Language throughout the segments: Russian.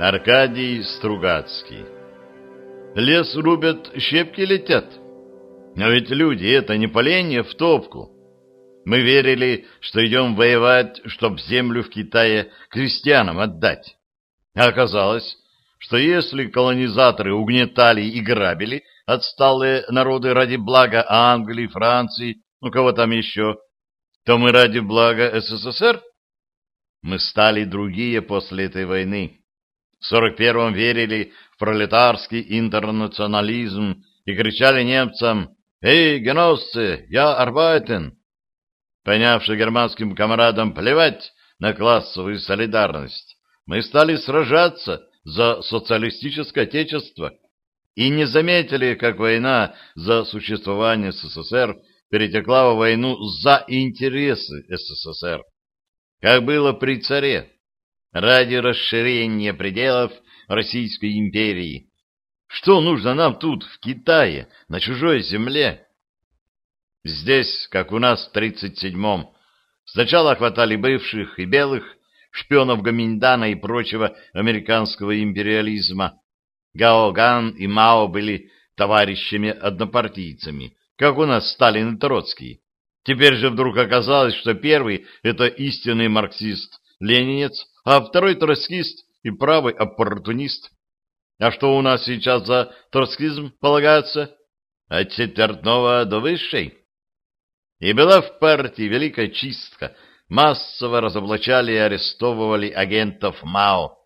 Аркадий Стругацкий Лес рубят, щепки летят. Но ведь люди — это не поленья в топку. Мы верили, что идем воевать, чтоб землю в Китае крестьянам отдать. А оказалось, что если колонизаторы угнетали и грабили отсталые народы ради блага Англии, Франции, ну кого там еще, то мы ради блага СССР? Мы стали другие после этой войны. В 41-м верили в пролетарский интернационализм и кричали немцам «Эй, геносцы, я арбайтен!» Понявши германским комрадам плевать на классовую солидарность, мы стали сражаться за социалистическое отечество и не заметили, как война за существование СССР перетекла в войну за интересы СССР, как было при царе ради расширения пределов Российской империи. Что нужно нам тут, в Китае, на чужой земле? Здесь, как у нас в 37-м, сначала хватали бывших и белых, шпионов Гаминдана и прочего американского империализма. Гао Ган и Мао были товарищами-однопартийцами, как у нас Сталин и Троцкий. Теперь же вдруг оказалось, что первый — это истинный марксист-ленинец, а второй троцкист и правый оппортунист. А что у нас сейчас за троцкизм полагается? От четвертного до высшей. И была в партии великая чистка. Массово разоблачали и арестовывали агентов МАО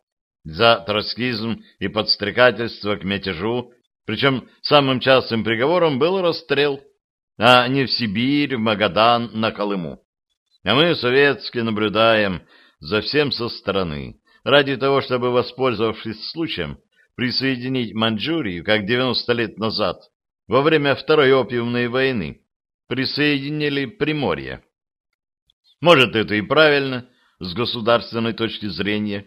за троцкизм и подстрекательство к мятежу, причем самым частым приговором был расстрел, а не в Сибирь, в Магадан, на Колыму. А мы, советские, наблюдаем, за всем со стороны, ради того, чтобы, воспользовавшись случаем, присоединить Маньчжурию, как 90 лет назад, во время Второй опиумной войны, присоединили Приморье. Может, это и правильно, с государственной точки зрения,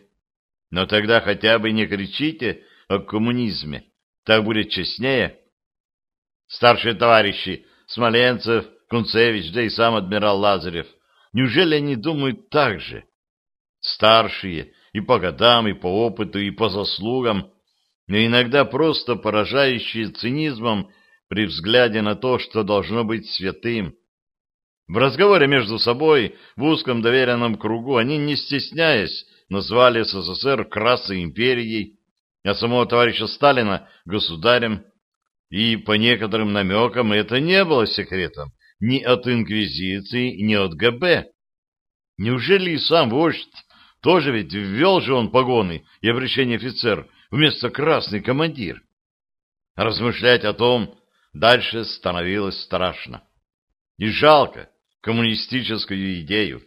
но тогда хотя бы не кричите о коммунизме, так будет честнее. Старшие товарищи Смоленцев, Кунцевич, да и сам адмирал Лазарев, неужели они думают так же? Старшие и по годам, и по опыту, и по заслугам, но иногда просто поражающие цинизмом при взгляде на то, что должно быть святым. В разговоре между собой в узком доверенном кругу они, не стесняясь, назвали СССР Красной империей, а самого товарища Сталина государем, и по некоторым намекам это не было секретом ни от Инквизиции, ни от ГБ. Неужели и сам вождь тоже ведь ввел же он погоны и обращение офицер вместо красный командир. Размышлять о том дальше становилось страшно. И жалко коммунистическую идею.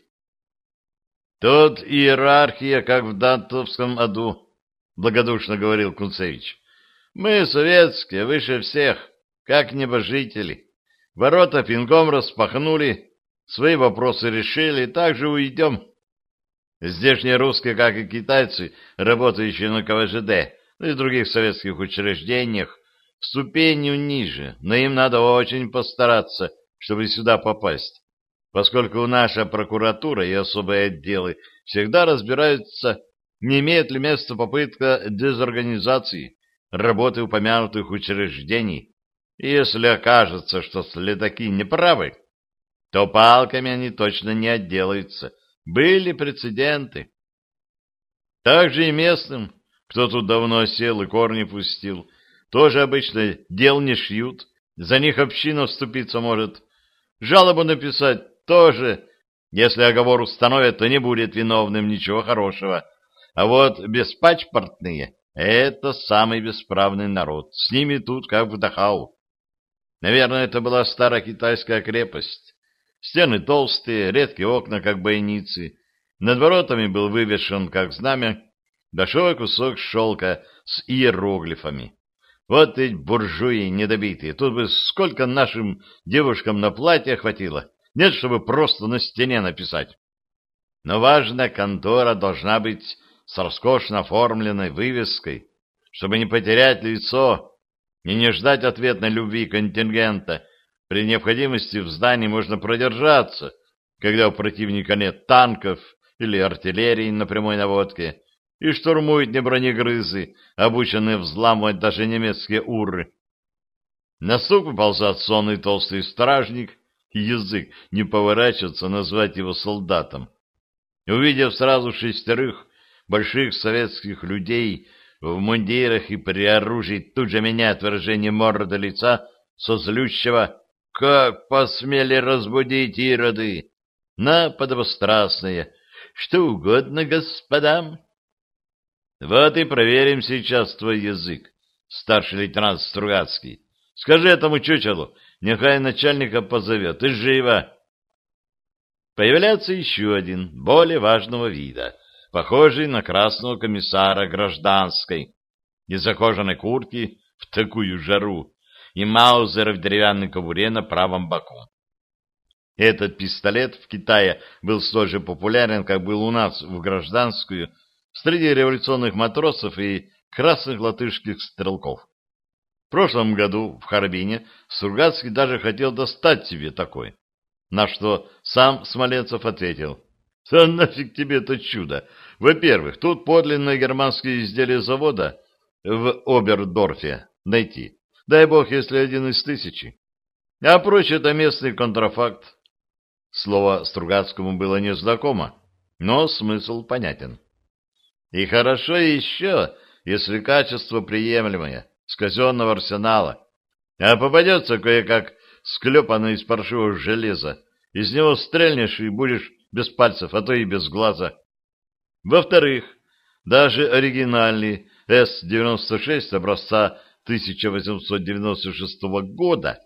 Тут иерархия, как в Дантовском аду, благодушно говорил Кунцевич. Мы, советские, выше всех, как небожители. Ворота пинком распахнули, свои вопросы решили, так же уйдем. Здешние русские, как и китайцы, работающие на КВЖД ну и других советских учреждениях, ступенью ниже, но им надо очень постараться, чтобы сюда попасть, поскольку наша прокуратура и особые отделы всегда разбираются, не имеет ли места попытка дезорганизации работы упомянутых учреждений, и если окажется, что следаки неправы, то палками они точно не отделаются, были прецеденты. Также и местным, кто тут давно сел и корни пустил, тоже обычно дел не шьют, за них община вступиться может. Жалобу написать тоже, если оговор установят, то не будет виновным ничего хорошего. А вот беспачпортные — это самый бесправный народ, с ними тут как в Дахау. Наверное, это была старая китайская крепость. Стены толстые, редкие окна, как бойницы. Над воротами был вывешен, как знамя, большой кусок шелка с иероглифами. Вот ведь буржуи недобитые. Тут бы сколько нашим девушкам на платье хватило. Нет, чтобы просто на стене написать. Но важная контора должна быть с роскошно оформленной вывеской, чтобы не потерять лицо и не ждать ответной любви контингента, при необходимости в здании можно продержаться, когда у противника нет танков или артиллерии на прямой наводке, и штурмуют не бронегрызы, обученные взламывать даже немецкие уры. На сук выползает сонный толстый стражник, и язык не поворачивается назвать его солдатом. Увидев сразу шестерых больших советских людей в мундирах и при оружии, тут же меняет выражение морды лица со злющего «Как посмели разбудить ироды!» на подобострастное «Что угодно господам!» Вот и проверим сейчас твой язык, старший лейтенант Стругацкий. Скажи этому чучелу, нехай начальника позовет, и живо. Появляется еще один, более важного вида, похожий на красного комиссара гражданской, из кожаной куртки в такую жару и маузер в деревянной кобуре на правом боку. Этот пистолет в Китае был столь же популярен, как был у нас в гражданскую, среди революционных матросов и красных латышских стрелков. В прошлом году в Харбине Сургатский даже хотел достать себе такой, на что сам Смоленцев ответил, «Да нафиг тебе это чудо! Во-первых, тут подлинные германские изделия завода в Обердорфе найти. Дай бог, если один из тысячи. А прочее это местный контрафакт». Слово Стругацкому было незнакомо, но смысл понятен. И хорошо еще, если качество приемлемое, с казенного арсенала. А попадется кое-как склепанное из паршивого железа. Из него стрельнешь и будешь без пальцев, а то и без глаза. Во-вторых, даже оригинальный С-96 образца 1896 года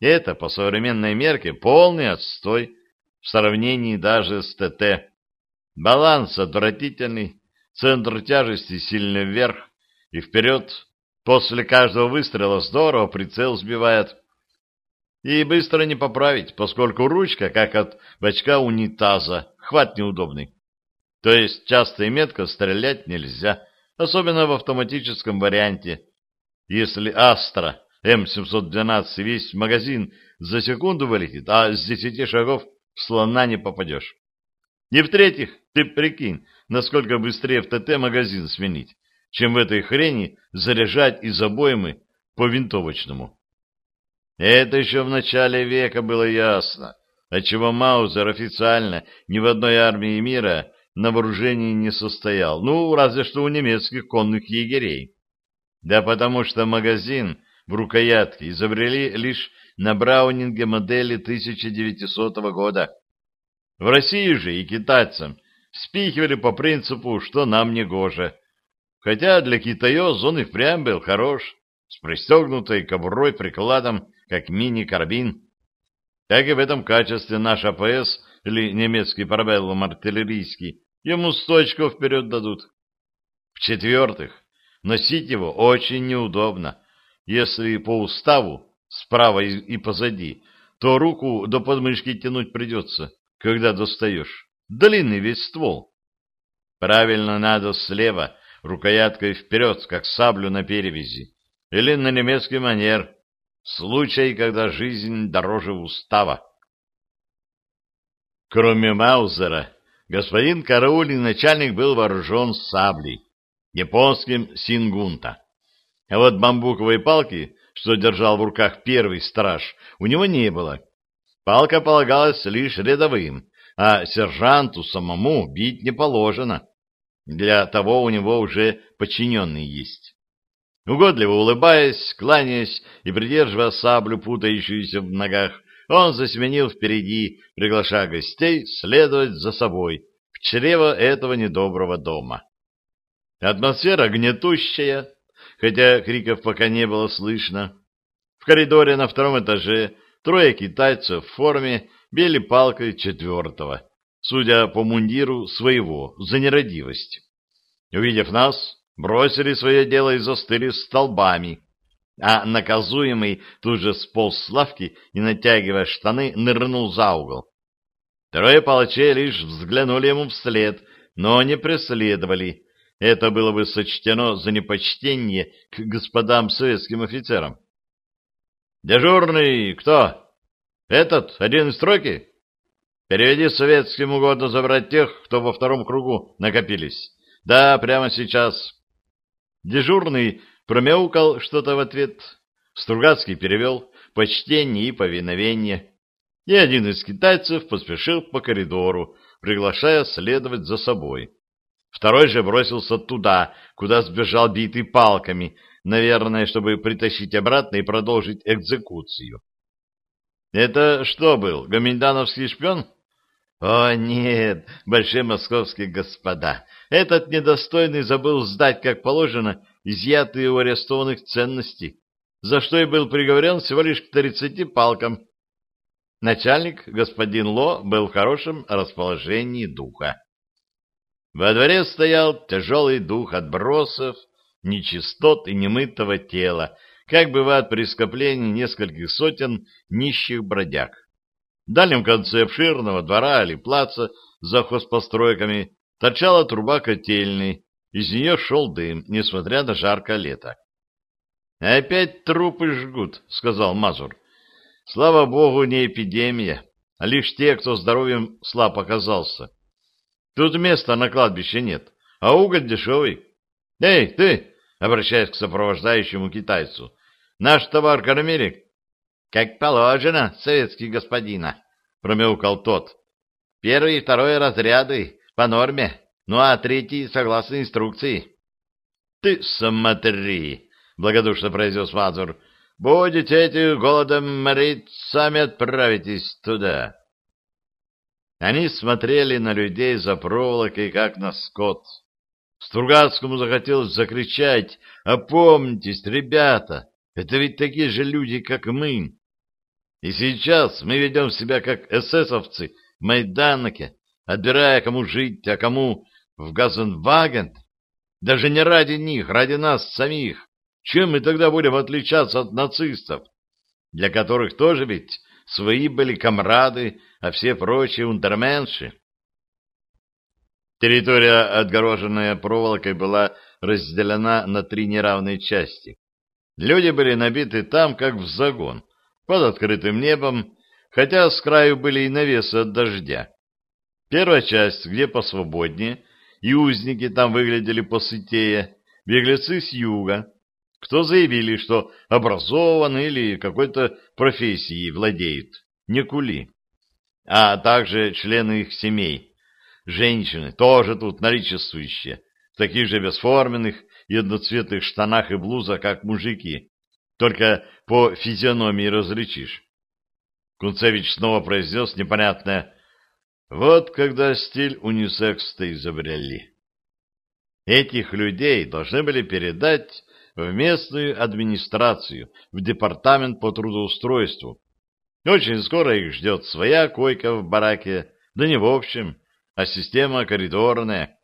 это по современной мерке полный отстой в сравнении даже с ТТ. Баланс отвратительный, центр тяжести сильно вверх и вперед. После каждого выстрела здорово прицел сбивает. И быстро не поправить, поскольку ручка, как от бачка унитаза, хват неудобный. То есть часто и метко стрелять нельзя, особенно в автоматическом варианте. Если Астра М712 весь магазин за секунду вылетит, а с десяти шагов в слона не попадешь. И в-третьих, ты прикинь, насколько быстрее в ТТ магазин сменить, чем в этой хрени заряжать из обоймы по винтовочному. Это еще в начале века было ясно, отчего Маузер официально ни в одной армии мира на вооружении не состоял, ну, разве что у немецких конных егерей. Да потому что магазин в рукоятке изобрели лишь на Браунинге модели 1900 года. В России же и китайцам спихивали по принципу, что нам не гоже. Хотя для китаёз он и впрямь был хорош, с пристегнутой кобурой прикладом, как мини-карбин. Так и в этом качестве наш АПС или немецкий парабеллум артиллерийский ему сточку вперед дадут. В-четвертых, носить его очень неудобно. Если по уставу, справа и позади, то руку до подмышки тянуть придется, когда достаешь. Длинный весь ствол. Правильно надо слева, рукояткой вперед, как саблю на перевязи. Или на немецкий манер. Случай, когда жизнь дороже устава. Кроме Маузера, господин караульный начальник был вооружен саблей, японским сингунта. А вот бамбуковой палки, что держал в руках первый страж, у него не было. Палка полагалась лишь рядовым, а сержанту самому бить не положено. Для того у него уже подчиненный есть. Угодливо улыбаясь, кланяясь и придерживая саблю, путающуюся в ногах, он засеменил впереди, приглашая гостей следовать за собой в чрево этого недоброго дома. Атмосфера гнетущая, хотя криков пока не было слышно. В коридоре на втором этаже трое китайцев в форме били палкой четвертого, судя по мундиру своего, за нерадивость. Увидев нас, бросили свое дело и застыли столбами, а наказуемый тут же сполз с лавки и, натягивая штаны, нырнул за угол. Трое палачей лишь взглянули ему вслед, но не преследовали. Это было бы сочтено за непочтение к господам советским офицерам. «Дежурный кто? Этот, один из тройки?» Переведи советским угодно забрать тех, кто во втором кругу накопились. Да, прямо сейчас. Дежурный промяукал что-то в ответ. Стругацкий перевел почтение и повиновение. И один из китайцев поспешил по коридору, приглашая следовать за собой. Второй же бросился туда, куда сбежал битый палками, наверное, чтобы притащить обратно и продолжить экзекуцию. Это что был, гоминдановский шпион? О, нет, большие московские господа, этот недостойный забыл сдать, как положено, изъятые у арестованных ценности, за что и был приговорен всего лишь к тридцати палкам. Начальник, господин Ло, был в хорошем расположении духа. Во дворе стоял тяжелый дух отбросов, нечистот и немытого тела, как бывает при скоплении нескольких сотен нищих бродяг. В дальнем конце обширного двора или плаца за хозпостройками торчала труба котельной, из нее шел дым, несмотря на жаркое лето. «Опять трупы жгут», — сказал Мазур. «Слава богу, не эпидемия, а лишь те, кто здоровьем слаб оказался. Тут места на кладбище нет, а уголь дешевый. Эй, ты!» — обращаясь к сопровождающему китайцу. «Наш товар кормили?» «Как положено, советский господина», — промяукал тот. «Первый и второй разряды по норме, ну а третий согласно инструкции». «Ты смотри!» — благодушно произнес Мазур. — Будете эти голодом морить, сами отправитесь туда. Они смотрели на людей за проволокой, как на скот. Стругацкому захотелось закричать «Опомнитесь, ребята! Это ведь такие же люди, как мы!» И сейчас мы ведем себя как эсэсовцы в Майданоке, отбирая, кому жить, а кому в Газенваген. Даже не ради них, ради нас самих. Чем мы тогда будем отличаться от нацистов, для которых тоже ведь свои были комрады, а все прочие унтерменши? Территория, отгороженная проволокой, была разделена на три неравные части. Люди были набиты там, как в загон, под открытым небом, хотя с краю были и навесы от дождя. Первая часть, где посвободнее, и узники там выглядели посытее, беглецы с юга, кто заявили, что образован или какой-то профессией владеют, не кули, а также члены их семей. Женщины тоже тут наличествующие, в таких же бесформенных и одноцветных штанах и блузах, как мужики, только по физиономии различишь. Кунцевич снова произнес непонятное «Вот когда стиль унисекс-то изобрели». Этих людей должны были передать в местную администрацию, в департамент по трудоустройству. Очень скоро их ждет своя койка в бараке, да не в общем, а система коридорная,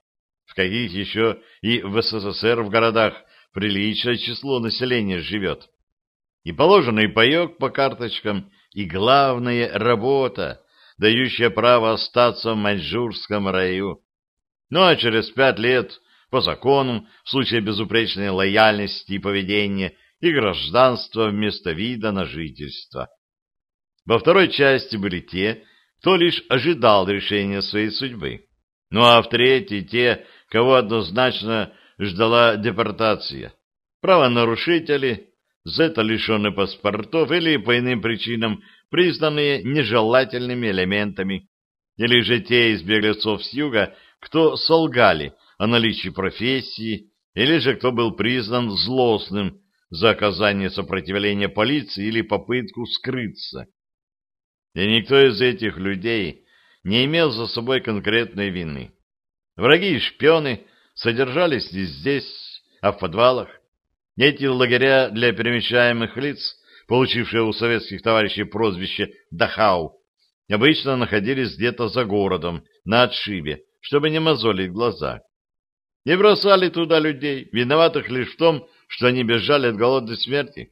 в каких еще и в СССР в городах приличное число населения живет. И положенный паек по карточкам, и главное — работа, дающая право остаться в маньчжурском раю. Ну а через пять лет по закону, в случае безупречной лояльности и поведения, и гражданства вместо вида на жительство. Во второй части были те, кто лишь ожидал решения своей судьбы. Ну а в третьей те, кого однозначно ждала депортация. Правонарушители, зета лишенные паспортов или по иным причинам признанные нежелательными элементами, или же те из беглецов с юга, кто солгали о наличии профессии, или же кто был признан злостным за оказание сопротивления полиции или попытку скрыться. И никто из этих людей не имел за собой конкретной вины. Враги и шпионы содержались не здесь, а в подвалах. Эти лагеря для перемещаемых лиц, получившие у советских товарищей прозвище «Дахау», обычно находились где-то за городом, на отшибе, чтобы не мозолить глаза. И бросали туда людей, виноватых лишь в том, что они бежали от голодной смерти.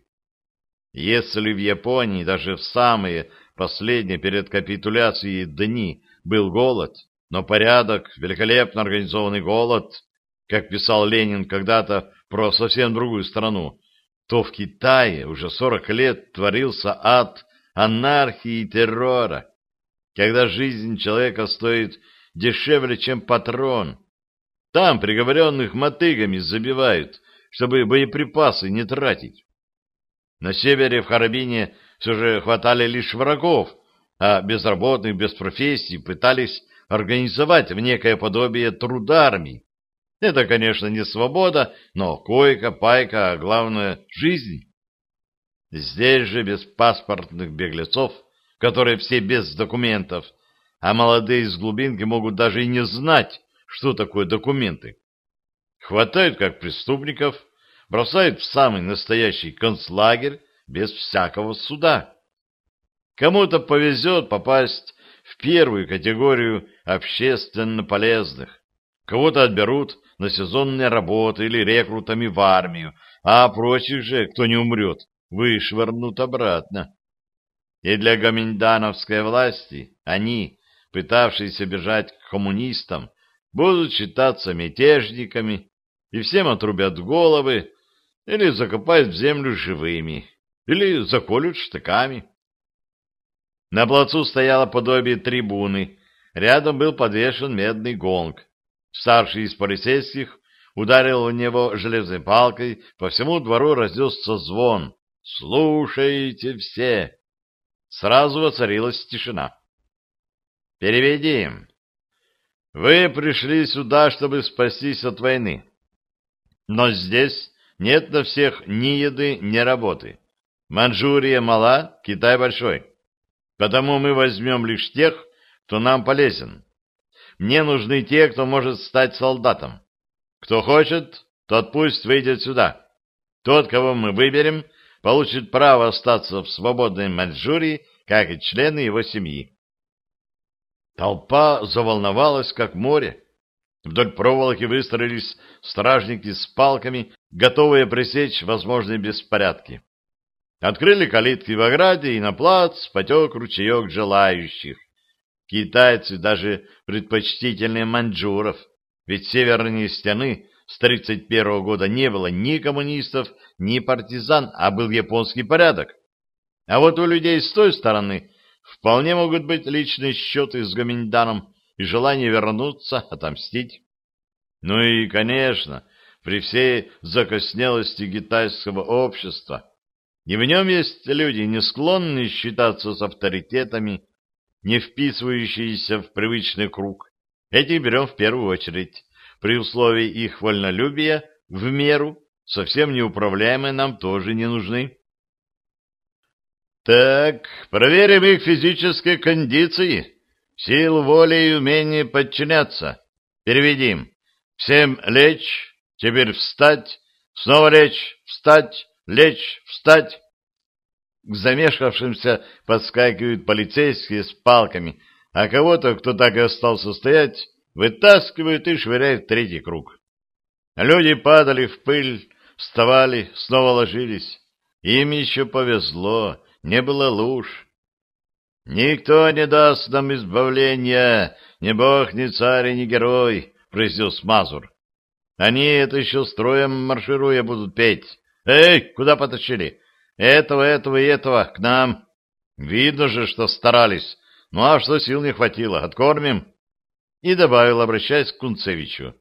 Если в Японии даже в самые последние перед капитуляцией дни был голод, но порядок, великолепно организованный голод, как писал Ленин когда-то про совсем другую страну, то в Китае уже 40 лет творился ад анархии и террора, когда жизнь человека стоит дешевле, чем патрон, Там приговоренных мотыгами забивают, чтобы боеприпасы не тратить. На севере в Харабине все же хватали лишь врагов, а безработных без профессии пытались организовать в некое подобие трудармии. Это, конечно, не свобода, но койка, пайка, а главное — жизнь. Здесь же без паспортных беглецов, которые все без документов, а молодые из глубинки могут даже и не знать, что такое документы. Хватают как преступников, бросают в самый настоящий концлагерь без всякого суда. Кому-то повезет попасть в первую категорию общественно полезных, кого-то отберут на сезонные работы или рекрутами в армию, а прочих же, кто не умрет, вышвырнут обратно. И для гоминдановской власти они, пытавшиеся бежать к коммунистам, будут считаться мятежниками и всем отрубят головы или закопают в землю живыми, или заколют штыками. На плацу стояло подобие трибуны, рядом был подвешен медный гонг. Старший из полицейских ударил в него железной палкой, по всему двору разнесся звон. «Слушайте все!» Сразу воцарилась тишина. «Переведи. Вы пришли сюда, чтобы спастись от войны. Но здесь нет на всех ни еды, ни работы. Манчжурия мала, Китай большой. Потому мы возьмем лишь тех, кто нам полезен. Мне нужны те, кто может стать солдатом. Кто хочет, тот пусть выйдет сюда. Тот, кого мы выберем, получит право остаться в свободной Маньчжурии, как и члены его семьи. Толпа заволновалась, как море. Вдоль проволоки выстроились стражники с палками, готовые пресечь возможные беспорядки. Открыли калитки в ограде, и на плац потек ручеек желающих. Китайцы даже предпочтительнее маньчжуров, ведь северные стены с 31 года не было ни коммунистов, ни партизан, а был японский порядок. А вот у людей с той стороны вполне могут быть личные счеты с Гоминданом и желание вернуться, отомстить. Ну и, конечно, при всей закоснелости китайского общества, и в нем есть люди, не склонные считаться с авторитетами, не вписывающиеся в привычный круг. Этих берем в первую очередь, при условии их вольнолюбия, в меру, совсем неуправляемые нам тоже не нужны. Так, проверим их физические кондиции, силу воли и умение подчиняться. Переведим. Всем лечь, теперь встать, снова лечь, встать, лечь, встать. К замешкавшимся подскакивают полицейские с палками, а кого-то, кто так и остался стоять, вытаскивают и швыряют в третий круг. Люди падали в пыль, вставали, снова ложились. Им еще повезло, не было луж. «Никто не даст нам избавления, ни бог, ни царь, ни герой», — произнес Мазур. «Они это еще строем маршируя будут петь. Эй, куда потащили? Этого, этого и этого к нам. Видно же, что старались. Ну а что сил не хватило? Откормим?» И добавил, обращаясь к Кунцевичу.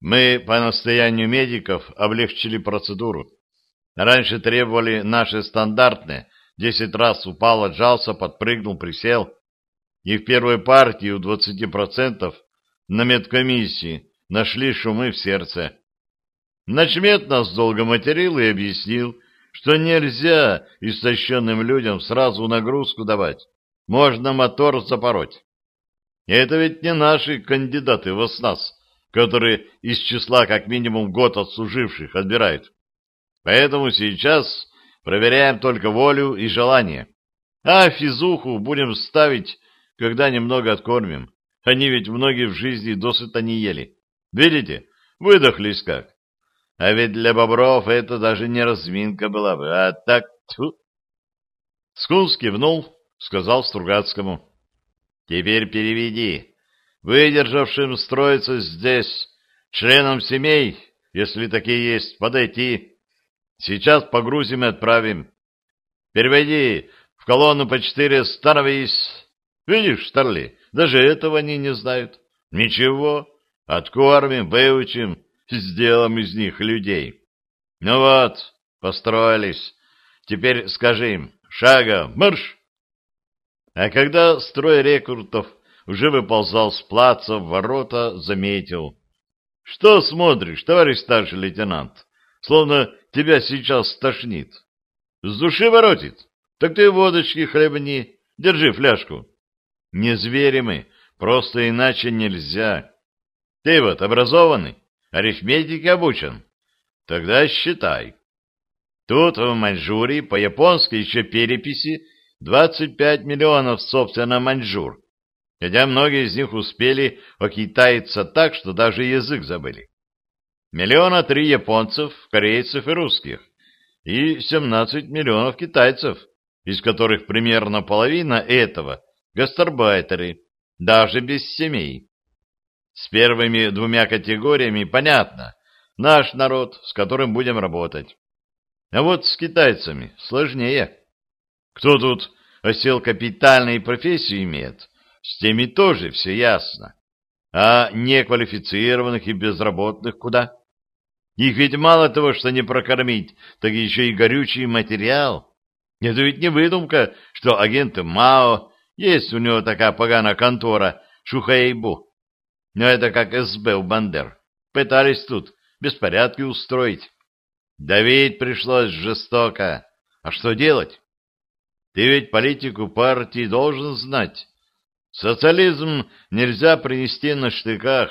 «Мы по настоянию медиков облегчили процедуру. Раньше требовали наши стандартные. Десять раз упал, отжался, подпрыгнул, присел. И в первой партии у двадцати процентов на медкомиссии нашли шумы в сердце. Начмет нас долго материл и объяснил, что нельзя истощенным людям сразу нагрузку давать. Можно мотор запороть. Это ведь не наши кандидаты в ОСНАС, которые из числа как минимум год отслуживших отбирают. Поэтому сейчас проверяем только волю и желание. А физуху будем ставить, когда немного откормим. Они ведь многие в жизни досыта не ели. Видите, выдохлись как. А ведь для бобров это даже не разминка была бы, а так... Тьфу. Скунс кивнул, сказал Стругацкому. Теперь переведи. Выдержавшим строиться здесь, членам семей, если такие есть, подойти. Сейчас погрузим и отправим. Переведи в колонну по четыре становись. Видишь, Старли, даже этого они не знают. Ничего, Откормим, выучим, сделаем из них людей. Ну вот, построились. Теперь скажи им, шагом, марш! А когда строй рекрутов уже выползал с плаца в ворота, заметил. — Что смотришь, товарищ старший лейтенант? Словно тебя сейчас стошнит. С души воротит. Так ты водочки хлебни, держи фляжку. Не звери мы, просто иначе нельзя. Ты вот образованный, арифметике обучен. Тогда считай. Тут в Маньчжурии по японской еще переписи 25 миллионов, собственно, маньчжур, хотя многие из них успели окитаяться так, что даже язык забыли. Миллиона три японцев, корейцев и русских, и 17 миллионов китайцев, из которых примерно половина этого – гастарбайтеры, даже без семей. С первыми двумя категориями понятно – наш народ, с которым будем работать. А вот с китайцами сложнее. Кто тут осел капитальной профессии имеет, с теми тоже все ясно. А неквалифицированных и безработных куда? Их ведь мало того, что не прокормить, так еще и горючий материал. Это ведь не выдумка, что агенты МАО, есть у него такая поганая контора, Шухаейбу. Но это как СБ у Бандер. Пытались тут беспорядки устроить. Давить пришлось жестоко. А что делать? Ты ведь политику партии должен знать. Социализм нельзя принести на штыках.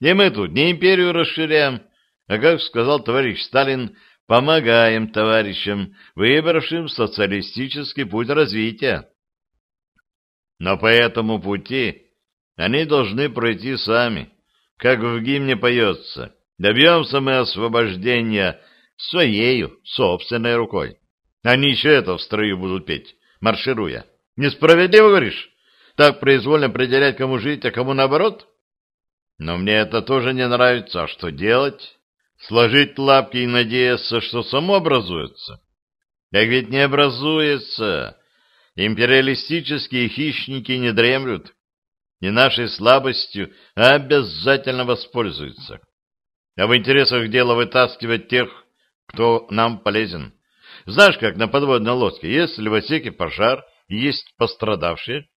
И мы тут не империю расширяем, а, как сказал товарищ Сталин, помогаем товарищам, выбравшим социалистический путь развития. Но по этому пути они должны пройти сами, как в гимне поется. Добьемся мы освобождения своею собственной рукой. Они еще это в строю будут петь, маршируя. Несправедливо, говоришь? Так произвольно определять, кому жить, а кому наоборот? Но мне это тоже не нравится. А что делать? Сложить лапки и надеяться, что само образуется? Так ведь не образуется. Империалистические хищники не дремлют. И нашей слабостью обязательно воспользуются. А в интересах дела вытаскивать тех, кто нам полезен. Знаешь, как на подводной лодке, если в отсеке пожар есть пострадавшие,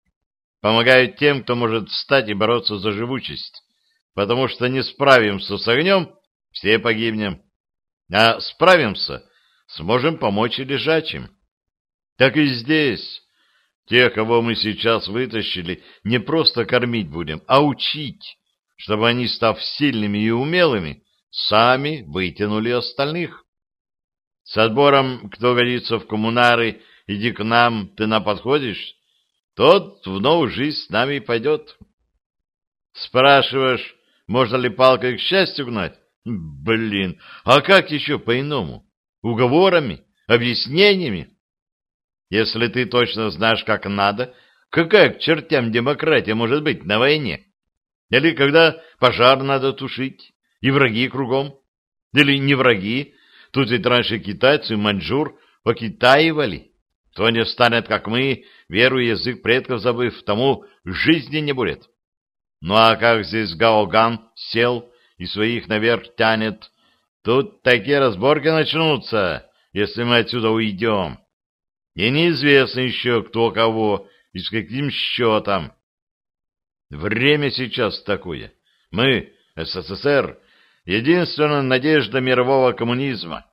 помогают тем, кто может встать и бороться за живучесть, потому что не справимся с огнем, все погибнем, а справимся, сможем помочь и лежачим. Так и здесь. Тех, кого мы сейчас вытащили, не просто кормить будем, а учить, чтобы они, став сильными и умелыми, сами вытянули остальных. С отбором, кто годится в коммунары, иди к нам, ты на подходишь, тот в новую жизнь с нами пойдет. Спрашиваешь, можно ли палкой к счастью гнать? Блин, а как еще по-иному? Уговорами? Объяснениями? Если ты точно знаешь, как надо, какая к чертям демократия может быть на войне? Или когда пожар надо тушить, и враги кругом? Или не враги, Тут ведь раньше китайцы маньчжур покитаивали. Кто не станет, как мы, веру и язык предков забыв, тому жизни не будет. Ну а как здесь Гаоган сел и своих наверх тянет, тут такие разборки начнутся, если мы отсюда уйдем. И неизвестно еще, кто кого и с каким счетом. Время сейчас такое. Мы, СССР, единственная надежда мирового коммунизма.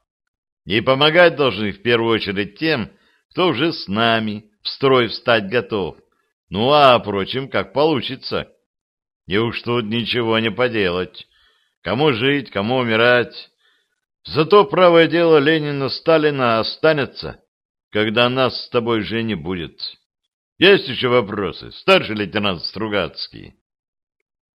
И помогать должны в первую очередь тем, кто уже с нами в строй встать готов. Ну а, впрочем, как получится. И уж тут ничего не поделать. Кому жить, кому умирать. Зато правое дело Ленина-Сталина останется, когда нас с тобой уже не будет. Есть еще вопросы, старший лейтенант Стругацкий?